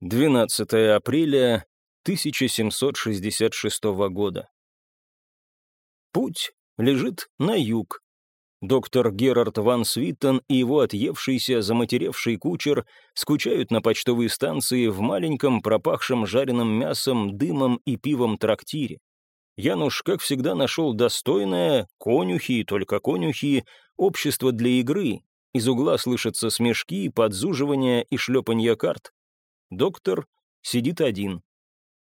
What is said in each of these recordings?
12 апреля 1766 года. Путь лежит на юг. Доктор Герард Ван Свиттон и его отъевшийся, заматеревший кучер скучают на почтовой станции в маленьком, пропахшем жареным мясом, дымом и пивом трактире. Януш, как всегда, нашел достойное, конюхи, только конюхи, общество для игры. Из угла слышатся смешки, подзуживания и шлепанья карт. Доктор сидит один.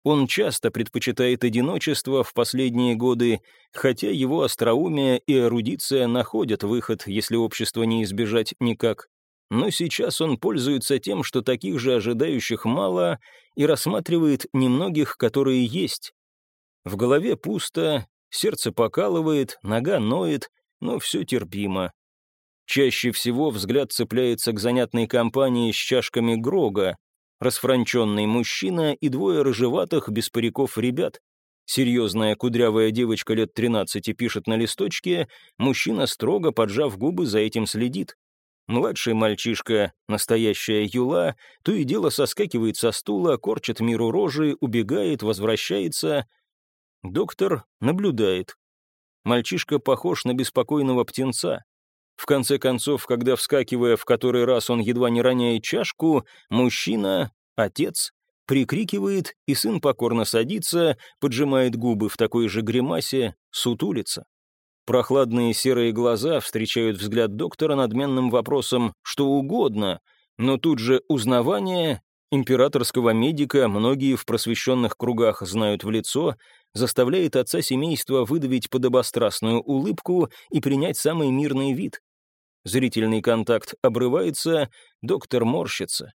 Он часто предпочитает одиночество в последние годы, хотя его остроумие и эрудиция находят выход, если общество не избежать никак. Но сейчас он пользуется тем, что таких же ожидающих мало, и рассматривает немногих, которые есть. В голове пусто, сердце покалывает, нога ноет, но все терпимо. Чаще всего взгляд цепляется к занятной компании с чашками Грога, расфранченный мужчина и двое рыжеватых, без париков ребят. Серьезная кудрявая девочка лет 13 пишет на листочке, мужчина, строго поджав губы, за этим следит. Младший мальчишка, настоящая юла, то и дело соскакивает со стула, корчит миру рожи, убегает, возвращается. Доктор наблюдает. Мальчишка похож на беспокойного птенца. В конце концов, когда, вскакивая в который раз он едва не роняет чашку, мужчина, отец, прикрикивает, и сын покорно садится, поджимает губы в такой же гримасе, сутулится. Прохладные серые глаза встречают взгляд доктора надменным вопросом «что угодно», но тут же узнавание императорского медика многие в просвещенных кругах знают в лицо, заставляет отца семейства выдавить подобострастную улыбку и принять самый мирный вид. Зрительный контакт обрывается, доктор морщится.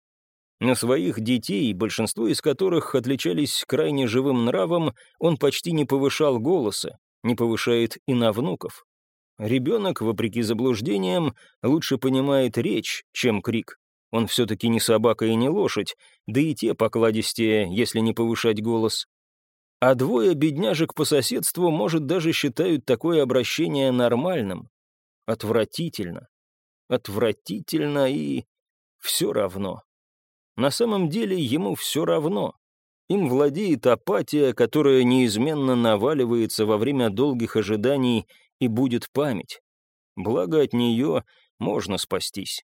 На своих детей, большинство из которых отличались крайне живым нравом, он почти не повышал голоса, не повышает и на внуков. Ребенок, вопреки заблуждениям, лучше понимает речь, чем крик. Он все-таки не собака и не лошадь, да и те покладистее, если не повышать голос. А двое бедняжек по соседству, может, даже считают такое обращение нормальным. Отвратительно отвратительно и все равно. На самом деле ему все равно. Им владеет апатия, которая неизменно наваливается во время долгих ожиданий и будет память. Благо от нее можно спастись.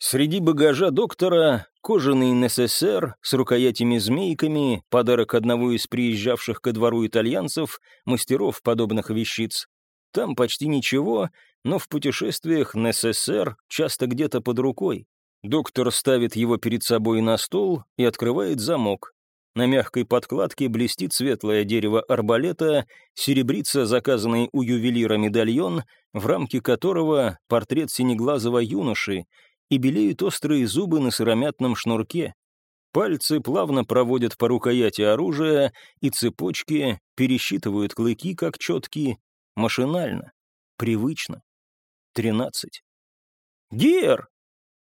Среди багажа доктора кожаный НССР с рукоятями-змейками, подарок одного из приезжавших ко двору итальянцев, мастеров подобных вещиц. Там почти ничего, но в путешествиях на СССР часто где-то под рукой. Доктор ставит его перед собой на стол и открывает замок. На мягкой подкладке блестит светлое дерево арбалета, серебрится заказанный у ювелира медальон, в рамке которого портрет синеглазого юноши, и белеют острые зубы на сыромятном шнурке. Пальцы плавно проводят по рукояти оружия, и цепочки пересчитывают клыки, как четкие, машинально, привычно тринадцать. «Гер!»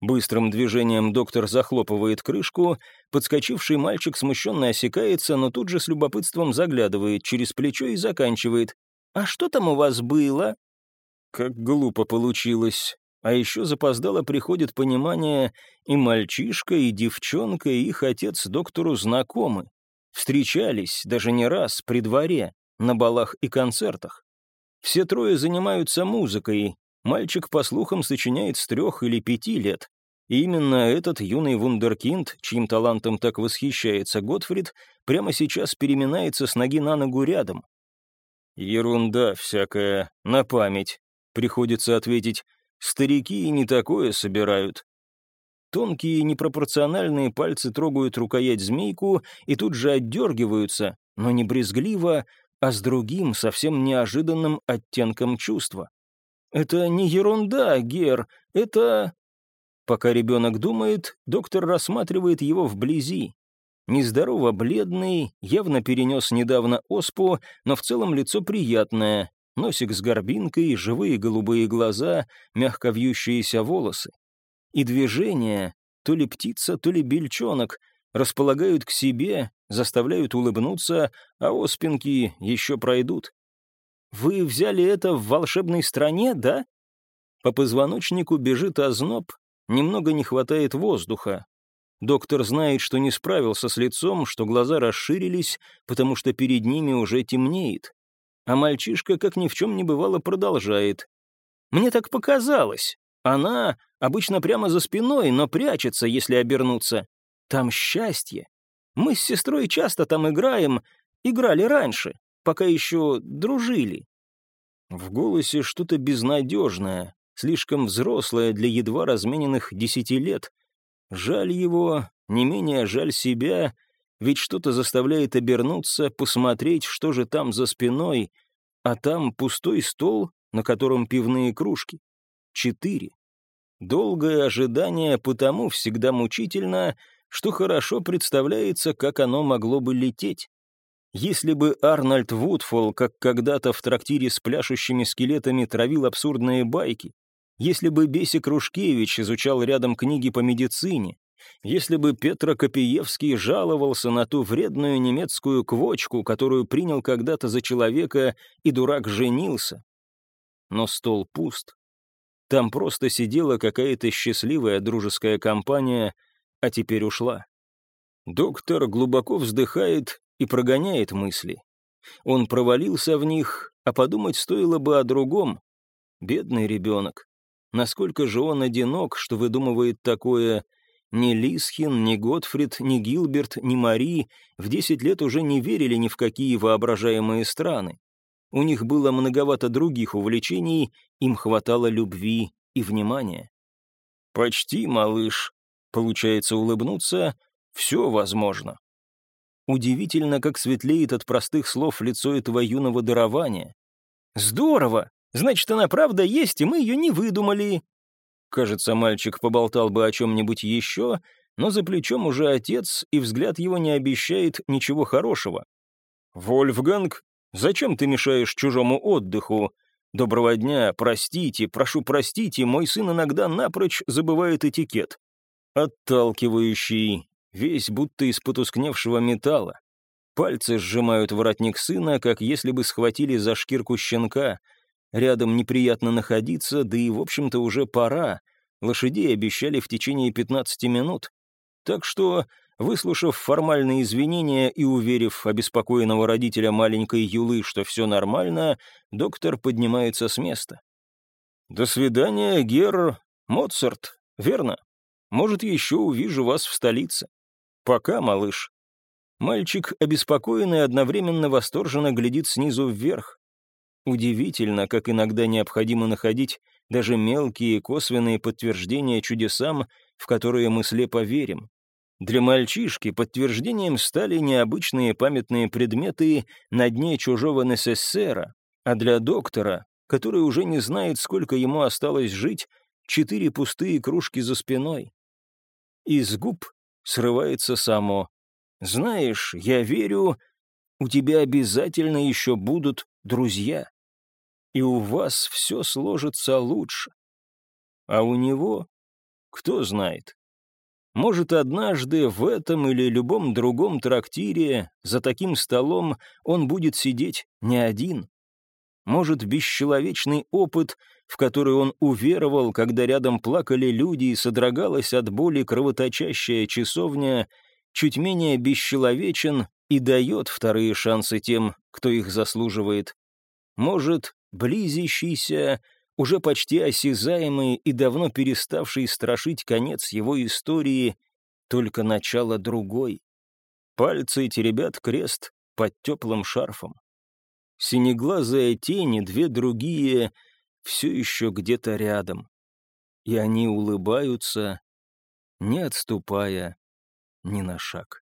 Быстрым движением доктор захлопывает крышку, подскочивший мальчик смущенно осекается, но тут же с любопытством заглядывает через плечо и заканчивает. «А что там у вас было?» Как глупо получилось. А еще запоздало приходит понимание, и мальчишка, и девчонка, и их отец доктору знакомы. Встречались, даже не раз, при дворе, на балах и концертах. Все трое занимаются музыкой, Мальчик, по слухам, сочиняет с трех или пяти лет. И именно этот юный вундеркинд, чьим талантом так восхищается Готфрид, прямо сейчас переминается с ноги на ногу рядом. «Ерунда всякая, на память», — приходится ответить. «Старики и не такое собирают». Тонкие непропорциональные пальцы трогают рукоять змейку и тут же отдергиваются, но не брезгливо, а с другим, совсем неожиданным оттенком чувства. «Это не ерунда, Гер, это...» Пока ребенок думает, доктор рассматривает его вблизи. Нездорово бледный, явно перенес недавно оспу, но в целом лицо приятное. Носик с горбинкой, живые голубые глаза, мягко вьющиеся волосы. И движения, то ли птица, то ли бельчонок, располагают к себе, заставляют улыбнуться, а оспинки еще пройдут. Вы взяли это в волшебной стране, да? По позвоночнику бежит озноб, немного не хватает воздуха. Доктор знает, что не справился с лицом, что глаза расширились, потому что перед ними уже темнеет. А мальчишка, как ни в чем не бывало, продолжает. «Мне так показалось. Она обычно прямо за спиной, но прячется, если обернуться. Там счастье. Мы с сестрой часто там играем, играли раньше, пока еще дружили». В голосе что-то безнадежное, слишком взрослое для едва размененных десяти лет — Жаль его, не менее жаль себя, ведь что-то заставляет обернуться, посмотреть, что же там за спиной, а там пустой стол, на котором пивные кружки. Четыре. Долгое ожидание потому всегда мучительно, что хорошо представляется, как оно могло бы лететь. Если бы Арнольд Вудфолл, как когда-то в трактире с пляшущими скелетами, травил абсурдные байки, если бы Бесик Рушкевич изучал рядом книги по медицине, если бы Петро Копиевский жаловался на ту вредную немецкую квочку, которую принял когда-то за человека, и дурак женился. Но стол пуст. Там просто сидела какая-то счастливая дружеская компания, а теперь ушла. Доктор глубоко вздыхает и прогоняет мысли. Он провалился в них, а подумать стоило бы о другом. Бедный ребенок. Насколько же он одинок, что выдумывает такое... Ни Лисхин, ни Готфрид, ни Гилберт, ни Мари в десять лет уже не верили ни в какие воображаемые страны. У них было многовато других увлечений, им хватало любви и внимания. «Почти, малыш», — получается улыбнуться, — «все возможно». Удивительно, как светлеет от простых слов лицо этого юного дарования. «Здорово! Значит, она правда есть, и мы ее не выдумали». Кажется, мальчик поболтал бы о чем-нибудь еще, но за плечом уже отец, и взгляд его не обещает ничего хорошего. «Вольфганг, зачем ты мешаешь чужому отдыху? Доброго дня, простите, прошу простите, мой сын иногда напрочь забывает этикет. Отталкивающий, весь будто из потускневшего металла. Пальцы сжимают воротник сына, как если бы схватили за шкирку щенка — Рядом неприятно находиться, да и, в общем-то, уже пора. Лошадей обещали в течение 15 минут. Так что, выслушав формальные извинения и уверив обеспокоенного родителя маленькой Юлы, что все нормально, доктор поднимается с места. «До свидания, Гер Моцарт, верно? Может, еще увижу вас в столице. Пока, малыш». Мальчик, обеспокоенный, одновременно восторженно глядит снизу вверх. Удивительно, как иногда необходимо находить даже мелкие косвенные подтверждения чудесам, в которые мы слепо верим. Для мальчишки подтверждением стали необычные памятные предметы на дне чужого НССРа, а для доктора, который уже не знает, сколько ему осталось жить, четыре пустые кружки за спиной. Из губ срывается само. «Знаешь, я верю, у тебя обязательно еще будут друзья» и у вас все сложится лучше. А у него, кто знает, может, однажды в этом или любом другом трактире за таким столом он будет сидеть не один. Может, бесчеловечный опыт, в который он уверовал, когда рядом плакали люди и содрогалась от боли кровоточащая часовня, чуть менее бесчеловечен и дает вторые шансы тем, кто их заслуживает. Может, близящийся, уже почти осязаемый и давно переставший страшить конец его истории, только начало другой. Пальцы теребят крест под теплым шарфом. Синеглазые тени, две другие, все еще где-то рядом. И они улыбаются, не отступая ни на шаг.